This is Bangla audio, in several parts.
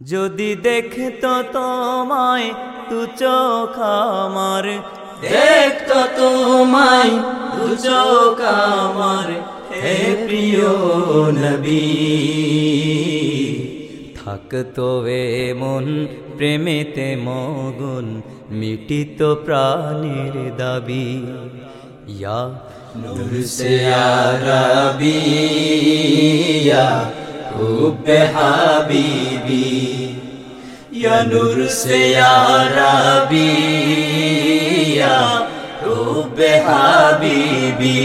যদি দেখতো তোমায় তু চোখ আমার দেখতো তোমায় তু চোখ আমার হে প্রিয় নবী। থাকতো এ মন প্রেমেতে মগুন মিটিত প্রাণের দাবি। ইয়া নূর সে আরবি ইয়া হুব্বে হাবিবি ইয়া নূর সে আরবি ইয়া হুব্বে হাবিবি।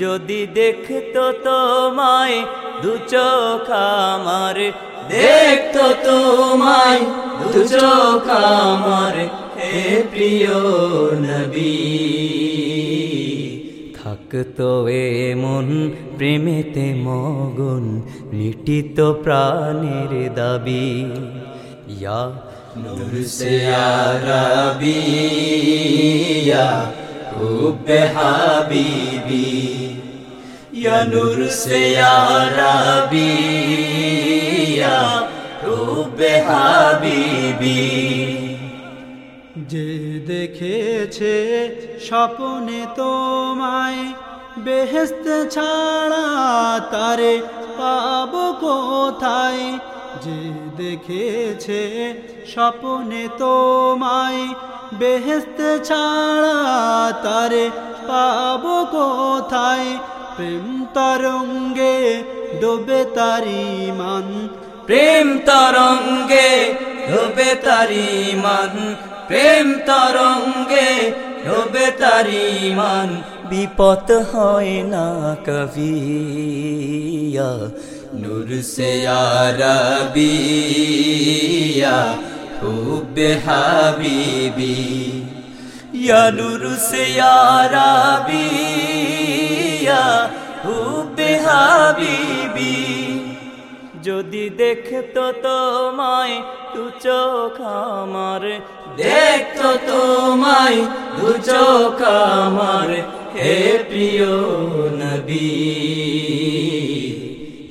যদি দেখতো তোমায়, দু চোখ আমার, দেখতো তোমায়, দু চোখ আমার, হে প্রিয় নবী। থাকতো এ মন, প্রেমেতে মগন মিটিত প্রাণের দাবি। ইয়া নূর সে আরবি, ইয়া হুব্বে হাবিবি। ইয়া নূর সে আরবি, ইয়া হুব্বে হাবিবি। যে দেখেছে স্বপনে তোমায় বেহেস্ত ছাড়া তারে পাব কোথায়? যে দেখেছে স্বপনে তোমায় বেহেস্ত ছাড়া তারে পাব কোথায়? প্রেম তরঙ্গে ডোবে তারি মান প্রেম তরঙ্গে ডোবে তারি মান প্রেম তরঙ্গে ডোবে তারি মান বিপদ হয় না কবিয়া। নূর সে আরবিয়া, হুব্বে হাবিবি। ইয়া নূর সে আরবিয়া, হুব্বে হাবিবি। যদি দেখতো তোমায়, তু চোখ আমার, দেখতো দু চোখ আমার, হে প্রিয় নবী।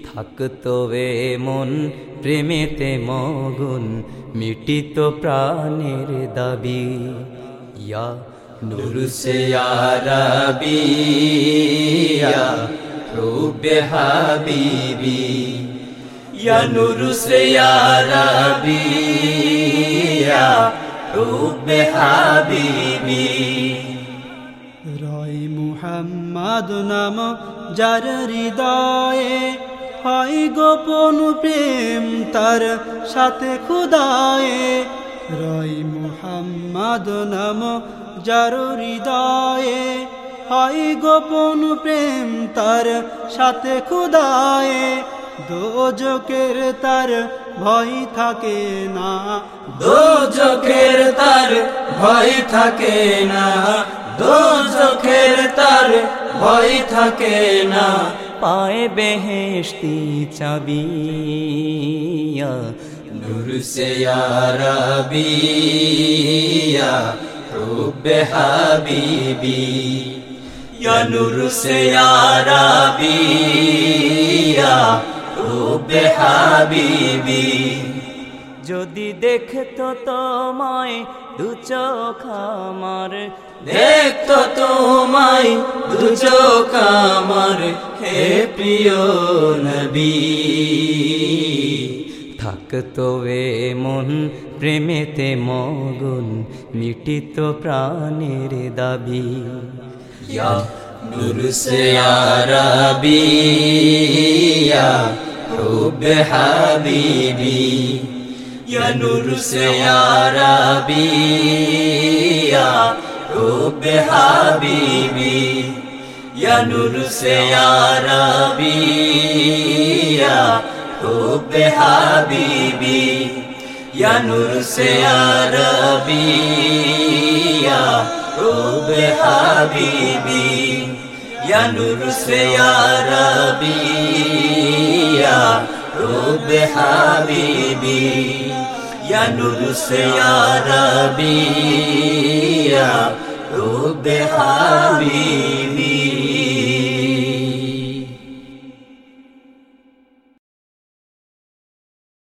থাকতো এ মন, প্রেমেতে মগুন, মিটিত প্রাণের দাবি। ইয়া নূর সে আরবি, ইয়া রূপে হাবিবি। ইয়া নূর সে আরবি, ইয়া রূপে হাবিবি। রয় মুহাম্মদ নাম যার হৃদয়ে হয় গোপন প্রেম, তার সাথে খুদায়ে। রয় মুহাম্মদ নাম যার হৃদয়ে হয় গোপন প্রেম, তার সাথে খুদায়ে। দোজকের তার ভয় থাকে না। দো চোখের তার ভয় থাকে না। দো চোখের তার ভয় থাকে না। পায়ে বেহেশতি চাবিয়া, নূর সে আরবিয়া, রূপে হাবিবি। ইয়া নূর সে আরবিয়া রূপে হাবিবি। যদি দেখতো তোমায় দু চোখ আমার দেখতো তোমায় দু চোখ আমার হে প্রিয় নবী। থাকতো এ মন প্রেমেতে মগুন মিটিত প্রাণের দাবি। নূর সে আরবি ইয়া হুব্বে হাবিবি ইয়া নূর সে আরবি ইয়া হুব্বে হাবিবি ইয়া নূর সে আরবি ইয়া হুব্বে হাবিবি ইয়া নূর সে আরবি ইয়া হুব্বে হাবিবি ইয়া নূর সে আরবি ইয়া হুব্বে হাবিবি ইয়া নূর সে আরবি ইয়া হুব্বে হাবিবি